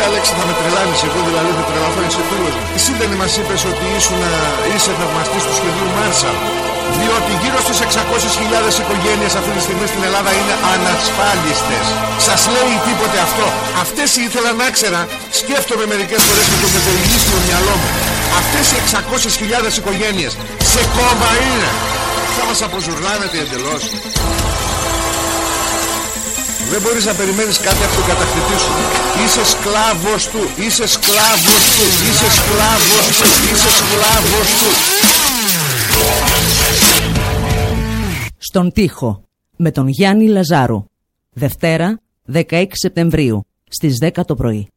Ρε Αλέξη θα με τρελάνεις εγώ δηλαδή με τρελαθώ είσαι φίλος μου Εσύ δεν μας είπες ότι ήσουν, είσαι θαυμαστής του σχεδίου Μάρσαλ; Διότι γύρω στις 600.000 οικογένειες αυτή τη στιγμή στην Ελλάδα είναι ανασφάλιστες. Σας λέει τίποτε αυτό. Αυτές ήθελα να ξέρα, σκέφτομαι μερικές φορές με το μετεριλίστιο μυαλό μου. Αυτές οι 600.000 οικογένειες σε κόμμα είναι. Θα μας αποζουρλάνετε εντελώς. Δεν μπορείς να περιμένεις κάτι από τον κατακτητή σου. Είσαι σκλάβος του Είσαι σκλάβος του Είσαι σκλάβος του Είσαι σκλάβος του. Στον τοίχο με τον Γιάννη Λαζάρου. Δευτέρα 16 Σεπτεμβρίου στις 10 το πρωί